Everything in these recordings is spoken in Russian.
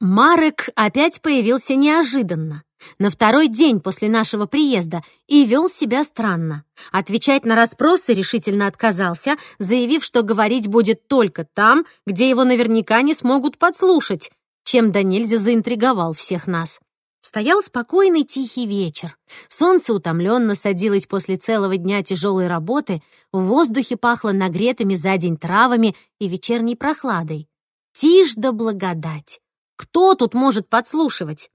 Марек опять появился неожиданно, на второй день после нашего приезда, и вел себя странно. Отвечать на расспросы решительно отказался, заявив, что говорить будет только там, где его наверняка не смогут подслушать, чем до нельзя заинтриговал всех нас. Стоял спокойный тихий вечер. Солнце утомленно садилось после целого дня тяжелой работы, в воздухе пахло нагретыми за день травами и вечерней прохладой. Тишь да благодать! Кто тут может подслушивать?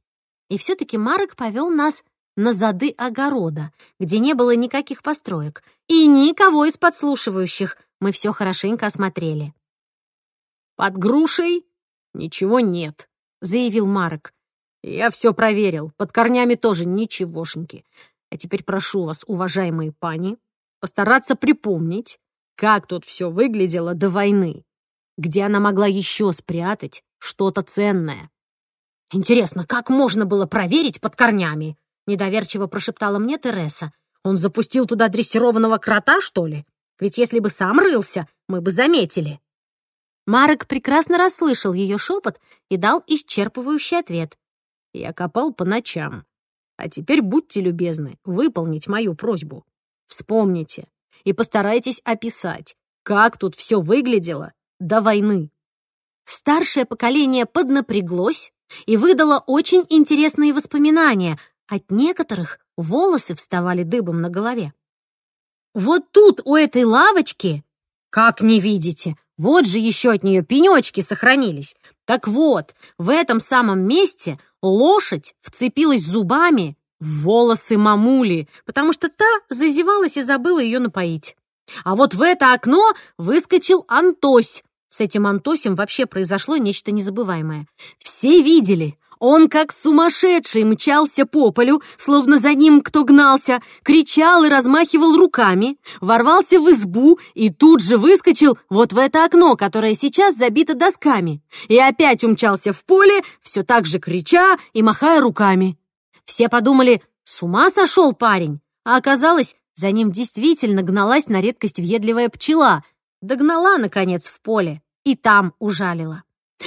И все-таки Марок повел нас на зады огорода, где не было никаких построек, и никого из подслушивающих. Мы все хорошенько осмотрели. «Под грушей ничего нет», — заявил Марок. «Я все проверил. Под корнями тоже ничегошеньки. А теперь прошу вас, уважаемые пани, постараться припомнить, как тут все выглядело до войны, где она могла еще спрятать что-то ценное. «Интересно, как можно было проверить под корнями?» — недоверчиво прошептала мне Тереса. «Он запустил туда дрессированного крота, что ли? Ведь если бы сам рылся, мы бы заметили». Марек прекрасно расслышал ее шепот и дал исчерпывающий ответ. «Я копал по ночам. А теперь будьте любезны выполнить мою просьбу. Вспомните и постарайтесь описать, как тут все выглядело до войны». Старшее поколение поднапряглось и выдало очень интересные воспоминания. От некоторых волосы вставали дыбом на голове. Вот тут, у этой лавочки, как не видите, вот же еще от нее пенечки сохранились. Так вот, в этом самом месте лошадь вцепилась зубами в волосы мамули, потому что та зазевалась и забыла ее напоить. А вот в это окно выскочил Антось, с этим Антосем вообще произошло нечто незабываемое. Все видели. Он как сумасшедший мчался по полю, словно за ним кто гнался, кричал и размахивал руками, ворвался в избу и тут же выскочил вот в это окно, которое сейчас забито досками, и опять умчался в поле, все так же крича и махая руками. Все подумали, с ума сошел парень, а оказалось, за ним действительно гналась на редкость въедливая пчела, догнала, наконец, в поле и там ужалила.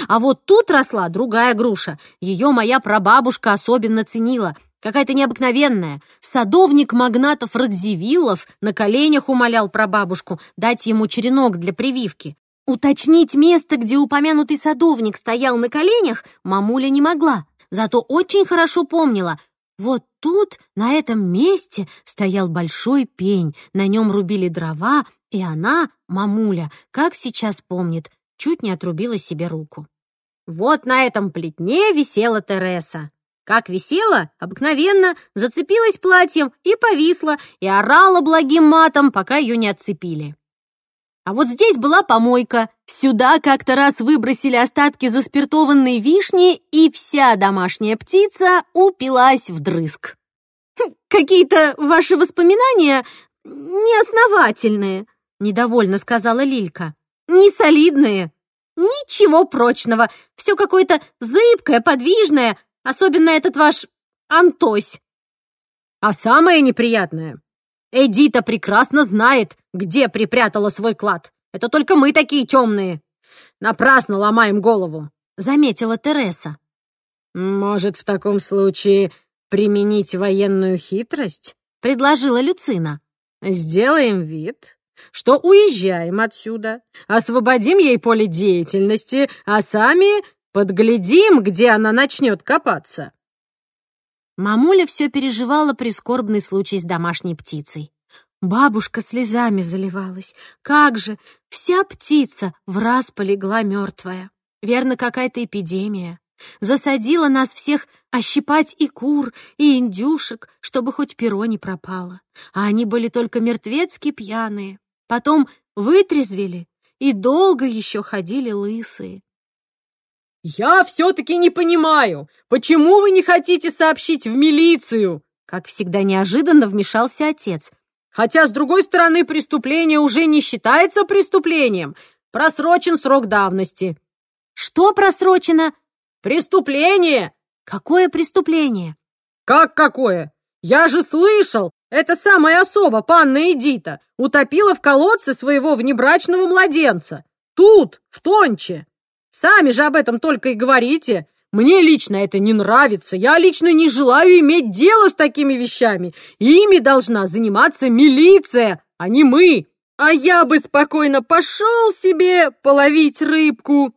А вот тут росла другая груша. Ее моя прабабушка особенно ценила. Какая-то необыкновенная. Садовник магнатов Радзивиллов на коленях умолял прабабушку дать ему черенок для прививки. Уточнить место, где упомянутый садовник стоял на коленях, мамуля не могла. Зато очень хорошо помнила. Вот тут, на этом месте, стоял большой пень. На нем рубили дрова, и она, мамуля, как сейчас помнит, чуть не отрубила себе руку. Вот на этом плетне висела Тереса. Как висела, обыкновенно, зацепилась платьем и повисла, и орала благим матом, пока ее не отцепили. А вот здесь была помойка. Сюда как-то раз выбросили остатки заспиртованной вишни, и вся домашняя птица упилась вдрызг. «Хм, «Какие-то ваши воспоминания неосновательные», — недовольно сказала Лилька не солидные. Ничего прочного, все какое-то зыбкое, подвижное, особенно этот ваш Антось. А самое неприятное, Эдита прекрасно знает, где припрятала свой клад. Это только мы такие темные. Напрасно ломаем голову, заметила Тереса. Может, в таком случае применить военную хитрость? предложила Люцина. Сделаем вид, что уезжаем отсюда, освободим ей поле деятельности, а сами подглядим, где она начнет копаться». Мамуля все переживала прискорбный случай с домашней птицей. Бабушка слезами заливалась. Как же, вся птица в раз полегла мертвая. Верно, какая-то эпидемия. Засадила нас всех ощипать и кур, и индюшек, чтобы хоть перо не пропало. А они были только мертвецки пьяные. Потом вытрезвели и долго еще ходили лысые. «Я все-таки не понимаю, почему вы не хотите сообщить в милицию?» Как всегда неожиданно вмешался отец. «Хотя, с другой стороны, преступление уже не считается преступлением. Просрочен срок давности». «Что просрочено?» «Преступление!» «Какое преступление?» «Как какое? Я же слышал, эта самая особа, панна Эдита, утопила в колодце своего внебрачного младенца. Тут, в Тонче. Сами же об этом только и говорите. Мне лично это не нравится. Я лично не желаю иметь дело с такими вещами. Ими должна заниматься милиция, а не мы. А я бы спокойно пошел себе половить рыбку.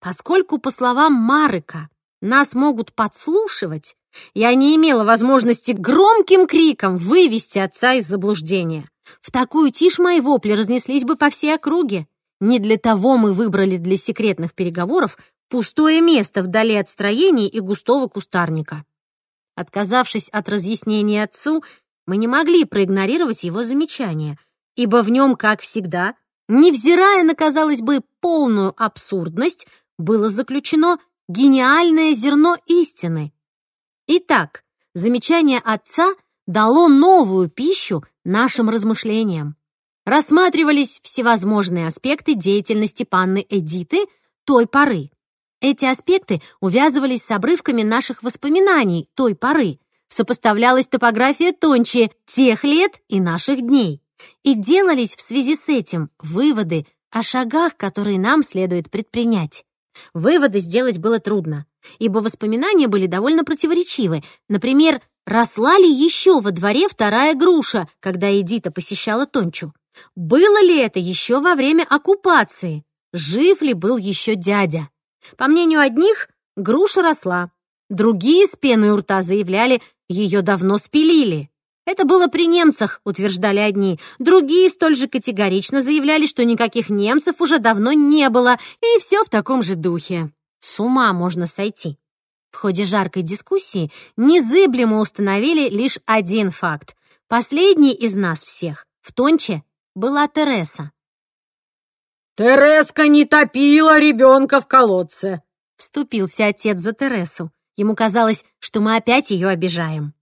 Поскольку, по словам Марыка, нас могут подслушивать, я не имела возможности громким криком вывести отца из заблуждения. В такую тишь мои вопли разнеслись бы по всей округе. Не для того мы выбрали для секретных переговоров пустое место вдали от строений и густого кустарника. Отказавшись от разъяснений отцу, мы не могли проигнорировать его замечания, ибо в нем, как всегда, невзирая на, казалось бы, полную абсурдность, было заключено гениальное зерно истины. Итак, замечание отца дало новую пищу нашим размышлениям. Рассматривались всевозможные аспекты деятельности панны Эдиты той поры. Эти аспекты увязывались с обрывками наших воспоминаний той поры, сопоставлялась топография тонче тех лет и наших дней, и делались в связи с этим выводы о шагах, которые нам следует предпринять. Выводы сделать было трудно, ибо воспоминания были довольно противоречивы. Например, росла ли еще во дворе вторая груша, когда Эдита посещала Тончу? Было ли это еще во время оккупации? Жив ли был еще дядя? По мнению одних, груша росла. Другие с пеной у рта заявляли, ее давно спилили. Это было при немцах, утверждали одни. Другие столь же категорично заявляли, что никаких немцев уже давно не было, и все в таком же духе. С ума можно сойти. В ходе жаркой дискуссии незыблемо установили лишь один факт. Последний из нас всех, в Тонче, была Тереса. «Тереска не топила ребенка в колодце», — вступился отец за Тересу. Ему казалось, что мы опять ее обижаем.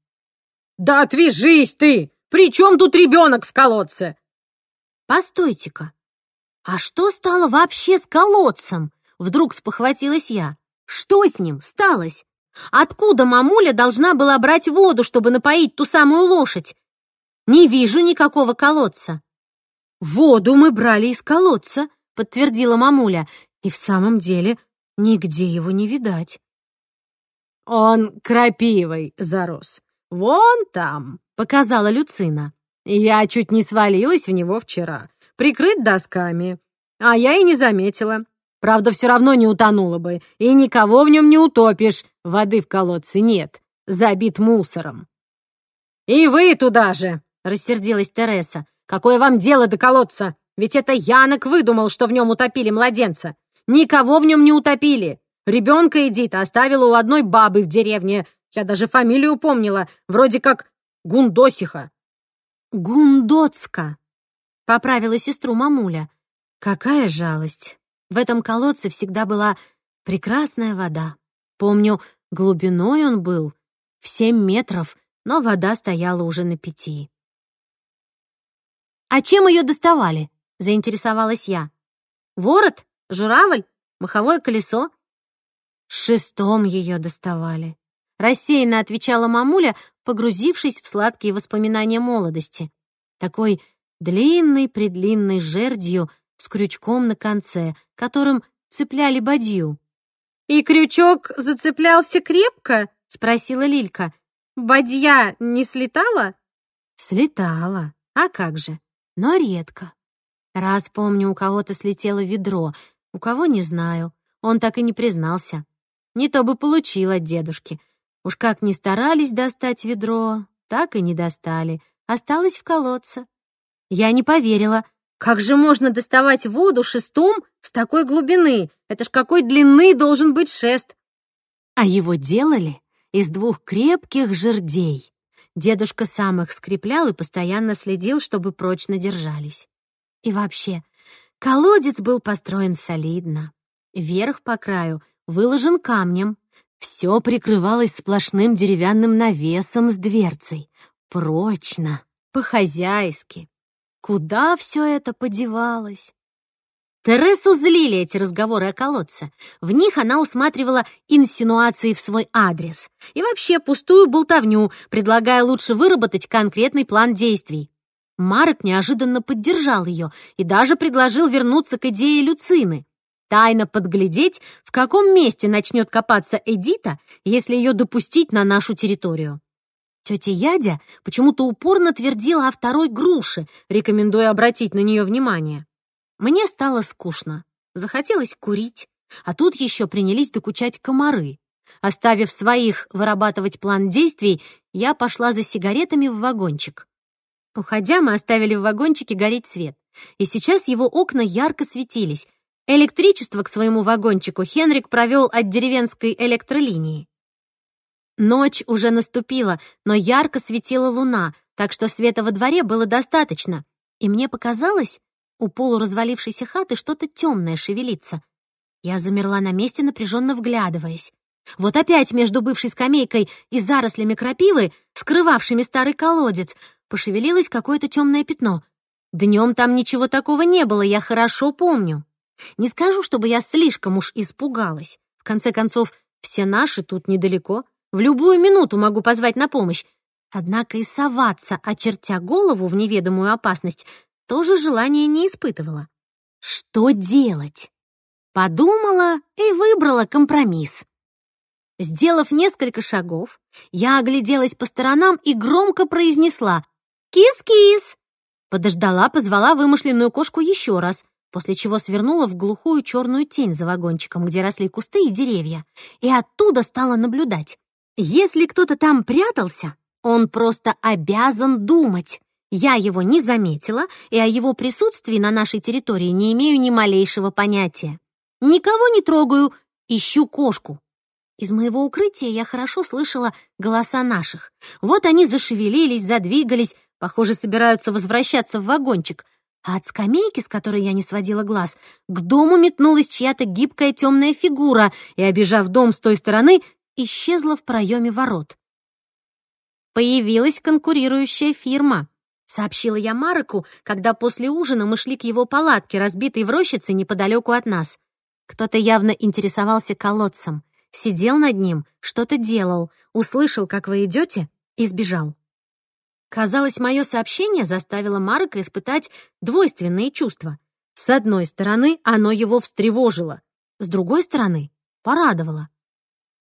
«Да отвяжись ты! При чем тут ребенок в колодце?» «Постойте-ка, а что стало вообще с колодцем?» Вдруг спохватилась я. «Что с ним сталось? Откуда мамуля должна была брать воду, чтобы напоить ту самую лошадь? Не вижу никакого колодца». «Воду мы брали из колодца», — подтвердила мамуля. «И в самом деле нигде его не видать». «Он крапивой зарос», «Вон там», — показала Люцина. «Я чуть не свалилась в него вчера. Прикрыт досками. А я и не заметила. Правда, все равно не утонула бы. И никого в нем не утопишь. Воды в колодце нет. Забит мусором». «И вы туда же!» — рассердилась Тереса. «Какое вам дело до колодца? Ведь это Янок выдумал, что в нем утопили младенца. Никого в нем не утопили. Ребенка Эдита оставила у одной бабы в деревне, я даже фамилию помнила, вроде как Гундосиха». «Гундоцка», — поправила сестру мамуля. «Какая жалость. В этом колодце всегда была прекрасная вода. Помню, глубиной он был в семь метров, но вода стояла уже на пяти». «А чем ее доставали?» — заинтересовалась я. «Ворот? Журавль? Маховое колесо?» «Шестом ее доставали», рассеянно отвечала мамуля, погрузившись в сладкие воспоминания молодости. Такой длинной-предлинной жердью с крючком на конце, которым цепляли бадью. «И крючок зацеплялся крепко?» — спросила Лилька. «Бадья не слетала?» «Слетала. А как же? Но редко. Раз помню, у кого-то слетело ведро, у кого не знаю. Он так и не признался. Не то бы получил от дедушки. Уж как ни старались достать ведро, так и не достали. Осталось в колодце. Я не поверила. Как же можно доставать воду шестом с такой глубины? Это ж какой длины должен быть шест? А его делали из двух крепких жердей. Дедушка сам их скреплял и постоянно следил, чтобы прочно держались. И вообще, колодец был построен солидно. Верх по краю выложен камнем, все прикрывалось сплошным деревянным навесом с дверцей. Прочно, по-хозяйски. Куда все это подевалось? Тересу злили эти разговоры о колодце. В них она усматривала инсинуации в свой адрес и вообще пустую болтовню, предлагая лучше выработать конкретный план действий. Марок неожиданно поддержал ее и даже предложил вернуться к идее Люцины. тайно подглядеть, в каком месте начнет копаться Эдита, если ее допустить на нашу территорию. Тетя Ядя почему-то упорно твердила о второй груше, рекомендуя обратить на нее внимание. Мне стало скучно, захотелось курить, а тут еще принялись докучать комары. Оставив своих вырабатывать план действий, я пошла за сигаретами в вагончик. Уходя, мы оставили в вагончике гореть свет, и сейчас его окна ярко светились. Электричество к своему вагончику Хенрик провел от деревенской электролинии. Ночь уже наступила, но ярко светила луна, так что света во дворе было достаточно, и мне показалось, у полуразвалившейся хаты что-то темное шевелится. Я замерла на месте, напряженно вглядываясь. Вот опять между бывшей скамейкой и зарослями крапивы, скрывавшими старый колодец, пошевелилось какое-то темное пятно. Днем там ничего такого не было, я хорошо помню. Не скажу, чтобы я слишком уж испугалась. В конце концов, все наши тут недалеко. В любую минуту могу позвать на помощь. Однако и соваться, очертя голову в неведомую опасность, тоже желания не испытывала. Что делать? Подумала и выбрала компромисс. Сделав несколько шагов, я огляделась по сторонам и громко произнесла «Кис-кис!». Подождала, позвала вымышленную кошку еще раз, после чего свернула в глухую черную тень за вагончиком, где росли кусты и деревья, и оттуда стала наблюдать. Если кто-то там прятался, он просто обязан думать. Я его не заметила, и о его присутствии на нашей территории не имею ни малейшего понятия. Никого не трогаю, ищу кошку. Из моего укрытия я хорошо слышала голоса наших. Вот они зашевелились, задвигались, похоже, собираются возвращаться в вагончик. А от скамейки, с которой я не сводила глаз, к дому метнулась чья-то гибкая темная фигура и, обижав дом с той стороны, исчезла в проеме ворот. Появилась конкурирующая фирма, сообщила я Мареку, когда после ужина мы шли к его палатке, разбитой в рощице неподалеку от нас. Кто-то явно интересовался колодцем сидел над ним, что-то делал, услышал, как вы идете, и сбежал. Казалось, мое сообщение заставило Марка испытать двойственные чувства. С одной стороны, оно его встревожило, с другой стороны, порадовало.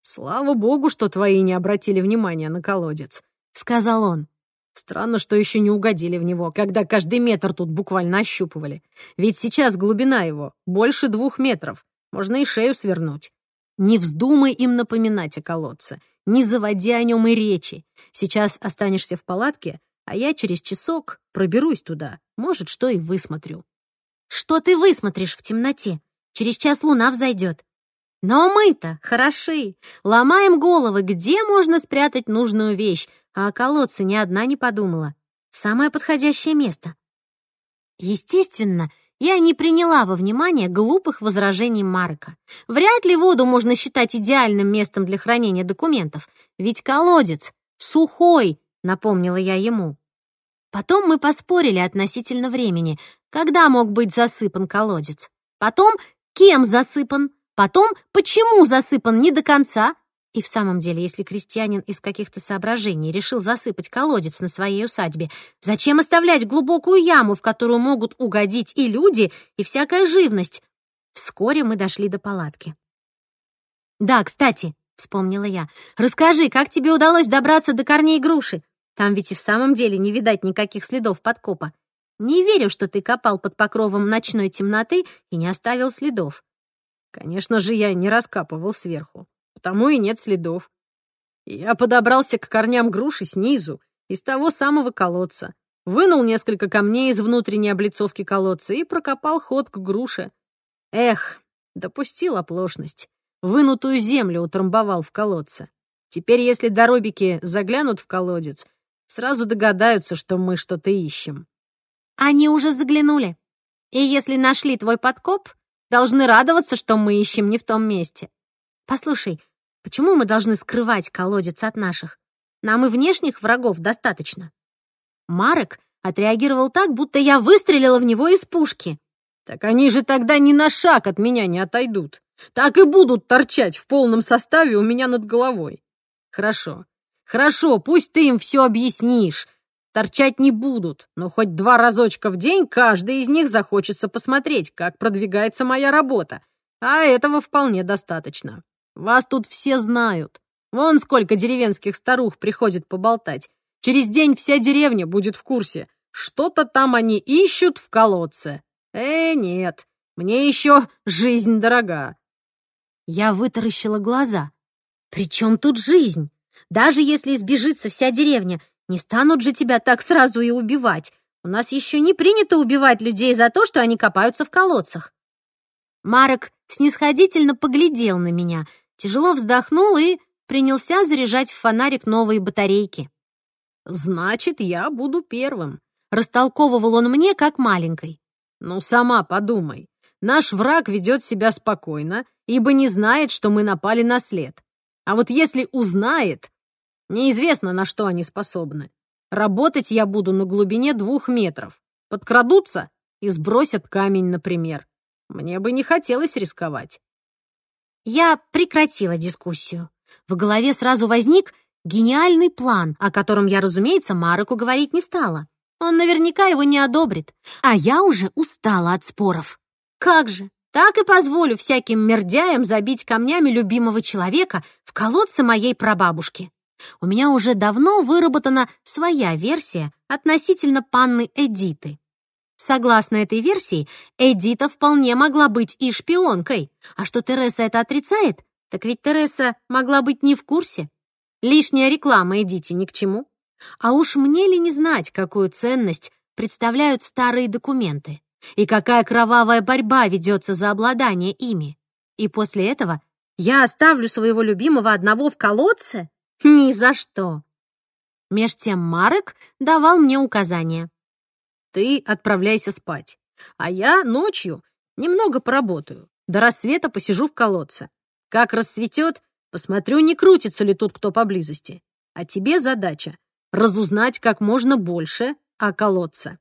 «Слава богу, что твои не обратили внимания на колодец», — сказал он. «Странно, что еще не угодили в него, когда каждый метр тут буквально ощупывали. Ведь сейчас глубина его больше двух метров, можно и шею свернуть. Не вздумай им напоминать о колодце, не заводи о нем и речи. Сейчас останешься в палатке, а я через часок проберусь туда, может, что и высмотрю». «Что ты высмотришь в темноте? Через час луна взойдет. Но мы-то хороши, ломаем головы, где можно спрятать нужную вещь, а о колодце ни одна не подумала. Самое подходящее место». Естественно, я не приняла во внимание глупых возражений Марка. Вряд ли воду можно считать идеальным местом для хранения документов, ведь колодец сухой, напомнила я ему. Потом мы поспорили относительно времени, когда мог быть засыпан колодец. Потом, кем засыпан. Потом, почему засыпан не до конца. И в самом деле, если крестьянин из каких-то соображений решил засыпать колодец на своей усадьбе, зачем оставлять глубокую яму, в которую могут угодить и люди, и всякая живность? Вскоре мы дошли до палатки. «Да, кстати», — вспомнила я, — «расскажи, как тебе удалось добраться до корней груши? Там ведь и в самом деле не видать никаких следов подкопа. Не верю, что ты копал под покровом ночной темноты и не оставил следов». «Конечно же, я не раскапывал сверху потому и нет следов. Я подобрался к корням груши снизу, из того самого колодца, вынул несколько камней из внутренней облицовки колодца и прокопал ход к груше. Эх, допустил оплошность. Вынутую землю утрамбовал в колодце. Теперь, если доробики заглянут в колодец, сразу догадаются, что мы что-то ищем. Они уже заглянули. И если нашли твой подкоп, должны радоваться, что мы ищем не в том месте. Послушай, почему мы должны скрывать колодец от наших? Нам и внешних врагов достаточно. Марек отреагировал так, будто я выстрелила в него из пушки. Так они же тогда ни на шаг от меня не отойдут. Так и будут торчать в полном составе у меня над головой. Хорошо, хорошо, пусть ты им все объяснишь. Торчать не будут, но хоть два разочка в день каждый из них захочется посмотреть, как продвигается моя работа. А этого вполне достаточно. Вас тут все знают. Вон сколько деревенских старух приходит поболтать. Через день вся деревня будет в курсе. Что-то там они ищут в колодце. Э, нет, мне еще жизнь дорога. Я вытаращила глаза. «При чем тут жизнь? Даже если избежится вся деревня, не станут же тебя так сразу и убивать. У нас еще не принято убивать людей за то, что они копаются в колодцах». Марок снисходительно поглядел на меня, тяжело вздохнул и принялся заряжать в фонарик новые батарейки. «Значит, я буду первым», — растолковывал он мне, как маленькой. «Ну, сама подумай. Наш враг ведет себя спокойно, ибо не знает, что мы напали на след. А вот если узнает, неизвестно, на что они способны. Работать я буду на глубине двух метров. Подкрадутся и сбросят камень, например. Мне бы не хотелось рисковать. Я прекратила дискуссию. В голове сразу возник гениальный план, о котором я, разумеется, Мареку говорить не стала. Он наверняка его не одобрит, а я уже устала от споров. Как же, так и позволю всяким мердяям забить камнями любимого человека в колодце моей прабабушки. У меня уже давно выработана своя версия относительно панны Эдиты. Согласно этой версии, Эдита вполне могла быть и шпионкой. А что Тереса это отрицает, так ведь Тереса могла быть не в курсе. Лишняя реклама Эдите ни к чему. А уж мне ли не знать, какую ценность представляют старые документы? И какая кровавая борьба ведется за обладание ими. И после этого я оставлю своего любимого одного в колодце? Ни за что. Меж тем Марек давал мне указания. Ты отправляйся спать, а я ночью немного поработаю. До рассвета посижу в колодце. Как рассветет, посмотрю, не крутится ли тут кто поблизости. А тебе задача — разузнать как можно больше о колодце.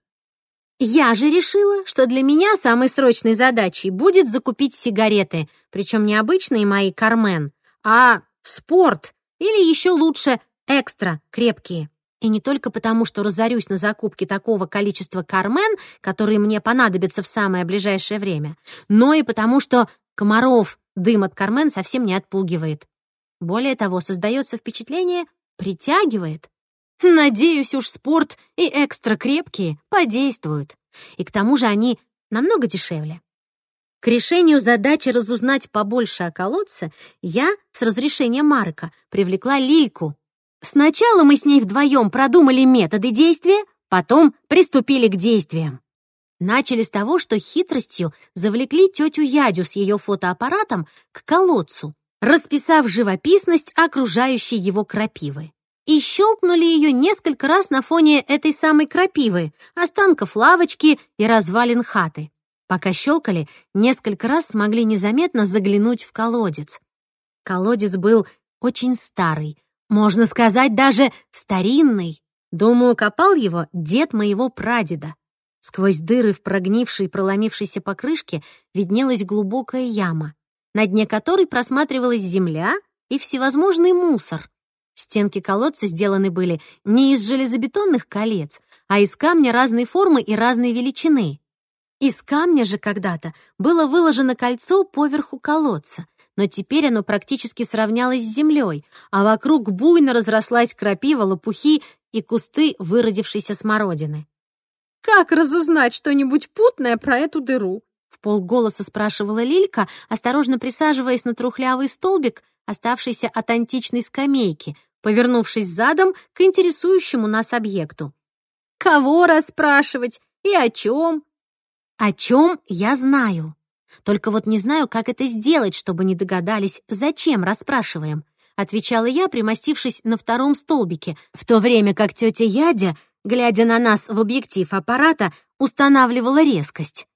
Я же решила, что для меня самой срочной задачей будет закупить сигареты, причем не обычные мои Кармен, а спорт или еще лучше экстра крепкие. И не только потому, что разорюсь на закупке такого количества Кармен, которые мне понадобятся в самое ближайшее время, но и потому, что комаров дым от Кармен совсем не отпугивает. Более того, создается впечатление, притягивает. Надеюсь уж, спорт и экстра крепкие подействуют. И к тому же они намного дешевле. К решению задачи разузнать побольше о колодце я, с разрешения Марка, привлекла Лильку. Сначала мы с ней вдвоем продумали методы действия, потом приступили к действиям. Начали с того, что хитростью завлекли тетю Ядю с ее фотоаппаратом к колодцу, расписав живописность окружающей его крапивы и щелкнули ее несколько раз на фоне этой самой крапивы, останков лавочки и развалин хаты. Пока щелкали, несколько раз смогли незаметно заглянуть в колодец. Колодец был очень старый, можно сказать, даже старинный. Думаю, копал его дед моего прадеда. Сквозь дыры в прогнившей проломившейся покрышке виднелась глубокая яма, на дне которой просматривалась земля и всевозможный мусор — Стенки колодца сделаны были не из железобетонных колец, а из камня разной формы и разной величины. Из камня же когда-то было выложено кольцо поверху колодца, но теперь оно практически сравнялось с землей, а вокруг буйно разрослась крапива, лопухи и кусты выродившейся смородины. «Как разузнать что-нибудь путное про эту дыру?» В полголоса спрашивала Лилька, осторожно присаживаясь на трухлявый столбик, оставшийся от античной скамейки, повернувшись задом к интересующему нас объекту. «Кого расспрашивать и о чем?» «О чем я знаю. Только вот не знаю, как это сделать, чтобы не догадались, зачем расспрашиваем», отвечала я, примостившись на втором столбике, в то время как тетя Ядя, глядя на нас в объектив аппарата, устанавливала резкость.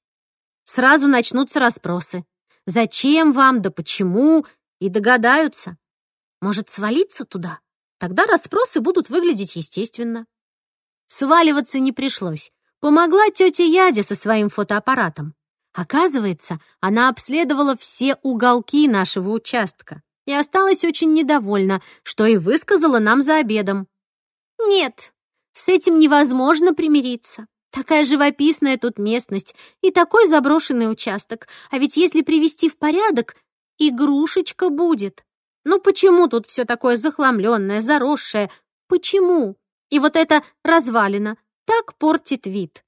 Сразу начнутся расспросы. Зачем вам, да почему? И догадаются. Может, свалиться туда? Тогда расспросы будут выглядеть естественно. Сваливаться не пришлось. Помогла тетя Ядя со своим фотоаппаратом. Оказывается, она обследовала все уголки нашего участка и осталась очень недовольна, что и высказала нам за обедом. «Нет, с этим невозможно примириться. Такая живописная тут местность и такой заброшенный участок. А ведь если привести в порядок, игрушечка будет. Ну почему тут все такое захламленное, заросшее? Почему? И вот это развалина так портит вид.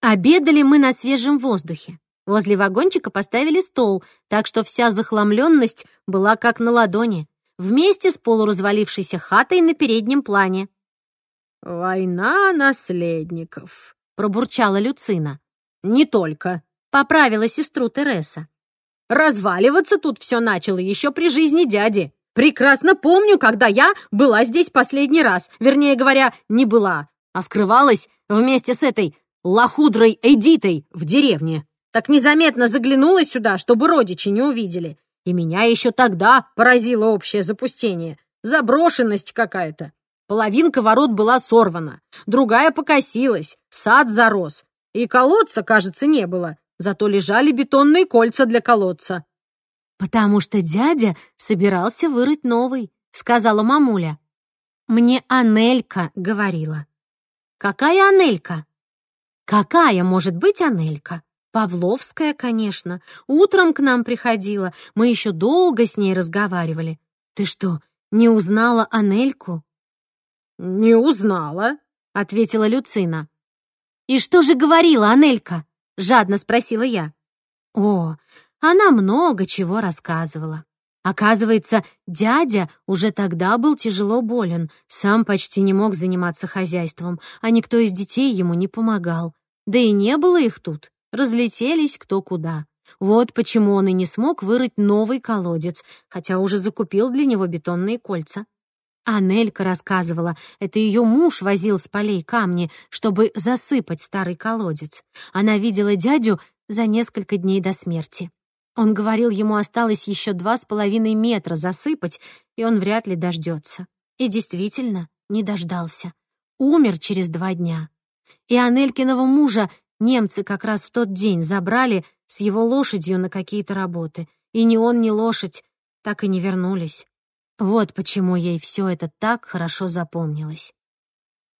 Обедали мы на свежем воздухе. Возле вагончика поставили стол, так что вся захламленность была как на ладони, вместе с полуразвалившейся хатой на переднем плане. «Война наследников», — пробурчала Люцина. «Не только», — поправила сестру Тереса. «Разваливаться тут все начало еще при жизни дяди. Прекрасно помню, когда я была здесь последний раз. Вернее говоря, не была, а скрывалась вместе с этой лохудрой Эдитой в деревне. Так незаметно заглянула сюда, чтобы родичи не увидели. И меня еще тогда поразило общее запустение. Заброшенность какая-то. Половинка ворот была сорвана, другая покосилась, сад зарос. И колодца, кажется, не было, зато лежали бетонные кольца для колодца. «Потому что дядя собирался вырыть новый», — сказала мамуля. Мне Анелька говорила. «Какая Анелька?» «Какая может быть Анелька?» Павловская, конечно. Утром к нам приходила. Мы еще долго с ней разговаривали. Ты что, не узнала Анельку? Не узнала, ответила Люцина. И что же говорила Анелька? Жадно спросила я. О, она много чего рассказывала. Оказывается, дядя уже тогда был тяжело болен, сам почти не мог заниматься хозяйством, а никто из детей ему не помогал. Да и не было их тут разлетелись кто куда. Вот почему он и не смог вырыть новый колодец, хотя уже закупил для него бетонные кольца. А Нелька рассказывала, это ее муж возил с полей камни, чтобы засыпать старый колодец. Она видела дядю за несколько дней до смерти. Он говорил, ему осталось еще два с половиной метра засыпать, и он вряд ли дождется. И действительно, не дождался. Умер через два дня. И Анелькиного мужа Немцы как раз в тот день забрали с его лошадью на какие-то работы, и ни он, ни лошадь так и не вернулись. Вот почему ей все это так хорошо запомнилось.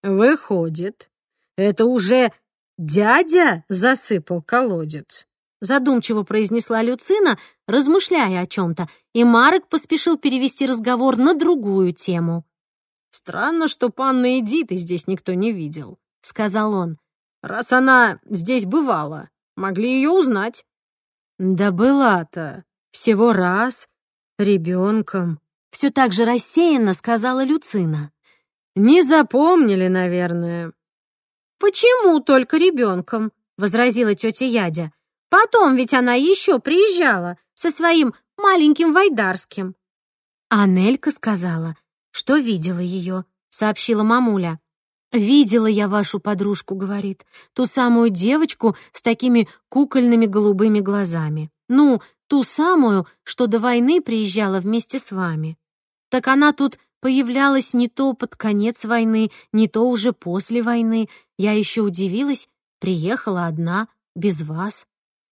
«Выходит, это уже дядя засыпал колодец?» Задумчиво произнесла Люцина, размышляя о чем-то, и Марек поспешил перевести разговор на другую тему. «Странно, что панны Эдиты здесь никто не видел», — сказал он. Раз она здесь бывала, могли ее узнать. Да была-то. Всего раз. Ребенком. Все так же рассеянно сказала Люцина. Не запомнили, наверное. Почему только ребенком? возразила тетя Ядя. Потом ведь она еще приезжала со своим маленьким Вайдарским. А Нелька сказала, что видела ее, сообщила мамуля. «Видела я вашу подружку», — говорит, «ту самую девочку с такими кукольными голубыми глазами. Ну, ту самую, что до войны приезжала вместе с вами. Так она тут появлялась не то под конец войны, не то уже после войны. Я еще удивилась, приехала одна, без вас.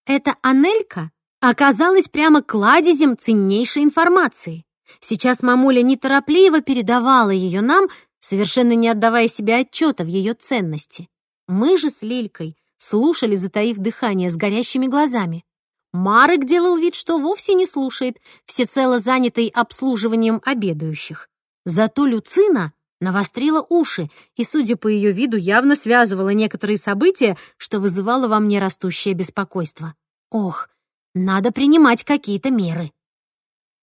Эта Анелька оказалась прямо кладезем ценнейшей информации. Сейчас мамуля неторопливо передавала ее нам, совершенно не отдавая себе отчета в ее ценности. Мы же с Лилькой слушали, затаив дыхание, с горящими глазами. Марек делал вид, что вовсе не слушает, всецело занятый обслуживанием обедающих. Зато Люцина навострила уши и, судя по ее виду, явно связывала некоторые события, что вызывало во мне растущее беспокойство. Ох, надо принимать какие-то меры.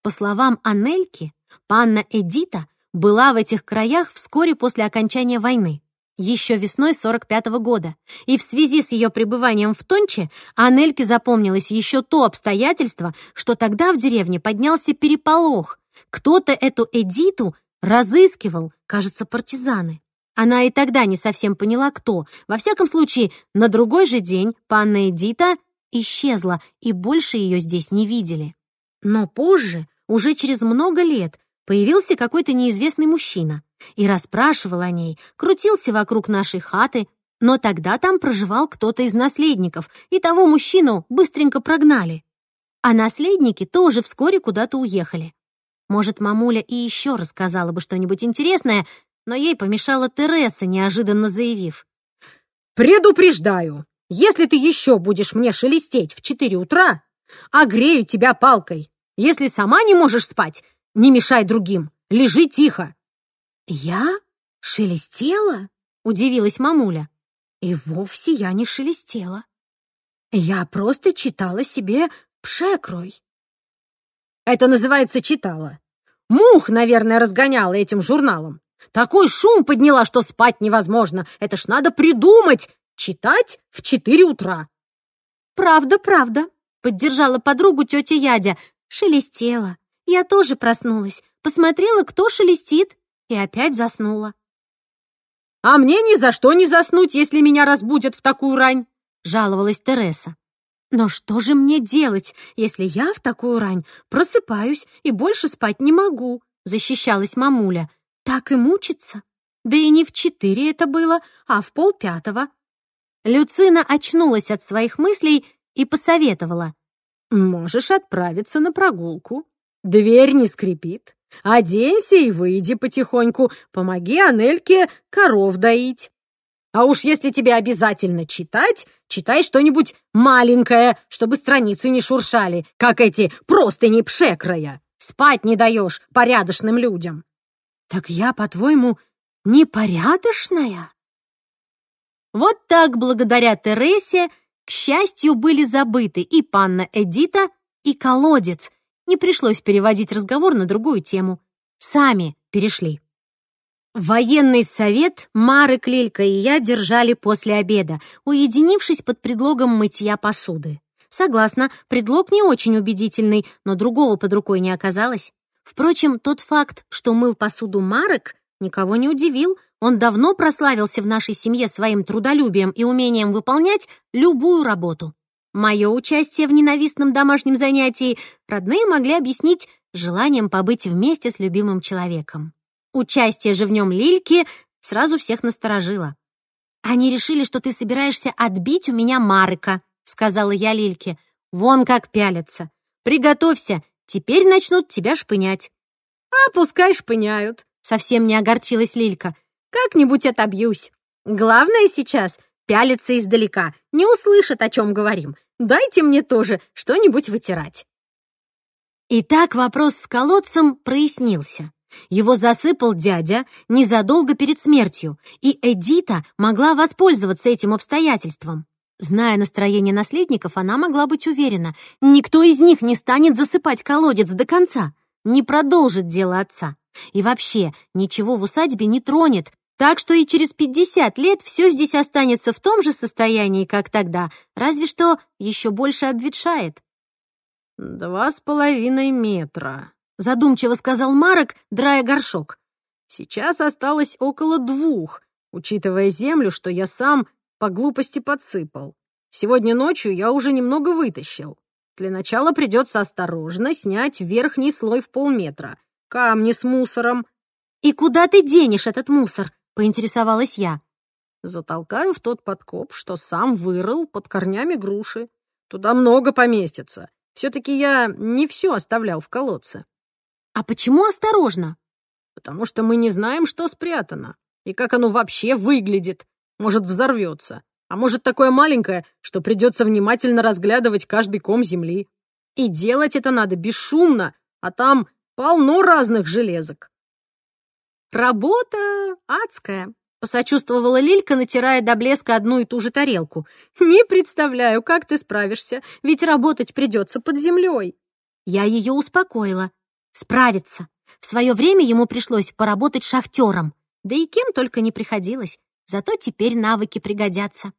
По словам Анельки, панна Эдита была в этих краях вскоре после окончания войны, еще весной 45 -го года, и в связи с ее пребыванием в Тонче Анельке запомнилось еще то обстоятельство, что тогда в деревне поднялся переполох. Кто-то эту Эдиту разыскивал, кажется, партизаны. Она и тогда не совсем поняла, кто. Во всяком случае, на другой же день панна Эдита исчезла, и больше ее здесь не видели. Но позже, уже через много лет, появился какой-то неизвестный мужчина и расспрашивал о ней, крутился вокруг нашей хаты, но тогда там проживал кто-то из наследников, и того мужчину быстренько прогнали. А наследники тоже вскоре куда-то уехали. Может, мамуля и еще рассказала бы что-нибудь интересное, но ей помешала Тереса, неожиданно заявив. Предупреждаю, если ты еще будешь мне шелестеть в четыре утра, огрею тебя палкой. Если сама не можешь спать, не мешай другим, лежи тихо. Я шелестела? Удивилась мамуля. И вовсе я не шелестела. Я просто читала себе пшекрой. Это называется читала. Мух, наверное, разгоняла этим журналом. Такой шум подняла, что спать невозможно. Это ж надо придумать. Читать в четыре утра. Правда, правда, поддержала подругу тетя Ядя. Шелестела. Я тоже проснулась, посмотрела, кто шелестит, и опять заснула. «А мне ни за что не заснуть, если меня разбудят в такую рань», — жаловалась Тереса. «Но что же мне делать, если я в такую рань просыпаюсь и больше спать не могу?» — защищалась мамуля. «Так и мучиться. Да и не в четыре это было, а в полпятого». Люцина очнулась от своих мыслей и посоветовала. «Можешь отправиться на прогулку. Дверь не скрипит. Оденься и выйди потихоньку. Помоги Анельке коров доить. А уж если тебе обязательно читать, читай что-нибудь маленькое, чтобы страницы не шуршали, как эти простыни пшекрая. Спать не даешь порядочным людям. Так я, по-твоему, непорядочная? Вот так, благодаря Тересе, к счастью, были забыты и панна Эдита, и колодец. Не пришлось переводить разговор на другую тему. Сами перешли. Военный совет Марек, Лилька и я держали после обеда, уединившись под предлогом мытья посуды. Согласна, предлог не очень убедительный, но другого под рукой не оказалось. Впрочем, тот факт, что мыл посуду Марек, никого не удивил. Он давно прославился в нашей семье своим трудолюбием и умением выполнять любую работу. Мое участие в ненавистном домашнем занятии родные могли объяснить желанием побыть вместе с любимым человеком. Участие же в нем Лильки сразу всех насторожило. «Они решили, что ты собираешься отбить у меня Марка», — сказала я Лильке. «Вон как пялятся. Приготовься, теперь начнут тебя шпынять». «А пускай шпыняют», — совсем не огорчилась Лилька. «Как-нибудь отобьюсь. Главное сейчас — пялиться издалека, не услышат, о чем говорим. Дайте мне тоже что-нибудь вытирать». Итак, вопрос с колодцем прояснился. Его засыпал дядя незадолго перед смертью, и Эдита могла воспользоваться этим обстоятельством. Зная настроение наследников, она могла быть уверена, никто из них не станет засыпать колодец до конца, не продолжит дело отца. И вообще, ничего в усадьбе не тронет, так что и через 50 лет все здесь останется в том же состоянии, как тогда, разве что еще больше обветшает. «Два с половиной метра», задумчиво сказал Марок, драя горшок. Сейчас осталось около двух, учитывая землю, что я сам по глупости подсыпал. Сегодня ночью я уже немного вытащил. Для начала придется осторожно снять верхний слой в полметра. Камни с мусором. «И куда ты денешь этот мусор?» — поинтересовалась я. Затолкаю в тот подкоп, что сам вырыл под корнями груши. Туда много поместится. Все-таки я не все оставлял в колодце. «А почему осторожно?» «Потому что мы не знаем, что спрятано, и как оно вообще выглядит. Может, взорвется, а может, такое маленькое, что придется внимательно разглядывать каждый ком земли. И делать это надо бесшумно, а там полно разных железок». «Работа адская», — посочувствовала Лилька, натирая до блеска одну и ту же тарелку. «Не представляю, как ты справишься, ведь работать придется под землей». Я ее успокоила справится. В свое время ему пришлось поработать шахтером, да и кем только не приходилось, зато теперь навыки пригодятся.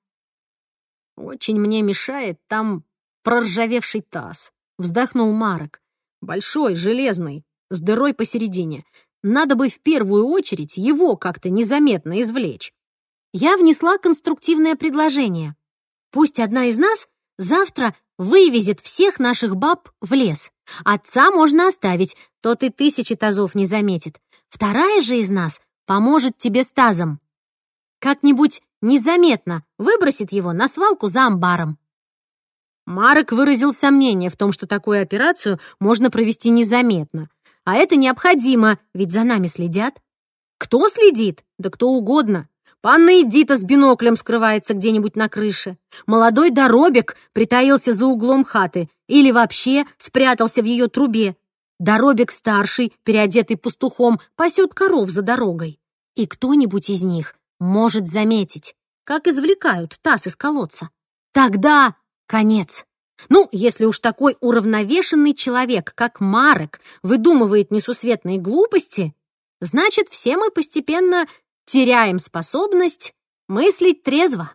«Очень мне мешает там проржавевший таз», — вздохнул Марок. «Большой, железный, с дырой посередине. Надо бы в первую очередь его как-то незаметно извлечь». Я внесла конструктивное предложение. Пусть одна из нас завтра вывезет всех наших баб в лес. Отца можно оставить, тот и тысячи тазов не заметит. Вторая же из нас поможет тебе с тазом. Как-нибудь незаметно выбросит его на свалку за амбаром. Марок выразил сомнение в том, что такую операцию можно провести незаметно. А это необходимо, ведь за нами следят. Кто следит? Да кто угодно. Панна Эдита с биноклем скрывается где-нибудь на крыше. Молодой Доробик притаился за углом хаты или вообще спрятался в ее трубе. Доробик старший, переодетый пастухом, пасет коров за дорогой. И кто-нибудь из них может заметить, как извлекают таз из колодца. Тогда конец. Ну, если уж такой уравновешенный человек, как Марек, выдумывает несусветные глупости, значит, все мы постепенно теряем способность мыслить трезво.